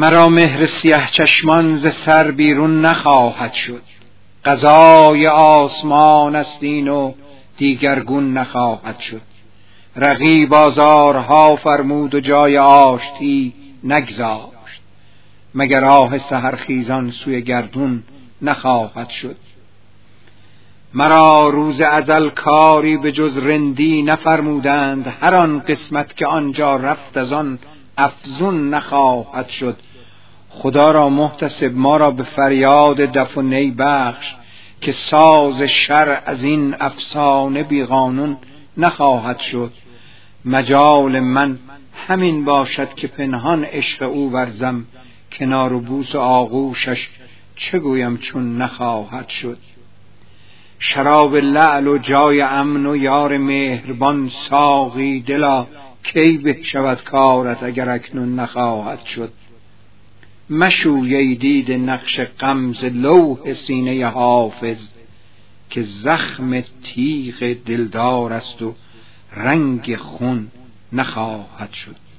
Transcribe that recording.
مرا مهر سیه چشمان ز سر بیرون نخواهد شد. قضای آسمان است این و دیگرگون نخواهد شد. رقی بازارها فرمود و جای آشتی نگذاشت. مگر آه سهرخیزان سوی گردون نخواهد شد. مرا روز ازل کاری به جز رندی نفرمودند. هر آن قسمت که آنجا رفت از آن افزون نخواهد شد. خدا را محتسب ما را به فریاد دف و نی بخش که ساز شر از این افسانه بیقانون نخواهد شد. مجال من همین باشد که پنهان عشق او ورزم کنار و بوس و آغوشش چه گویم چون نخواهد شد. شراب لعل و جای امن و یار مهربان ساقی دلا کی به شود کارت اگر اکنون نخواهد شد. مشوی دید نقش غمز لوح سینه حافظ که زخم تیغ دلدار است و رنگ خون نخواهد شد.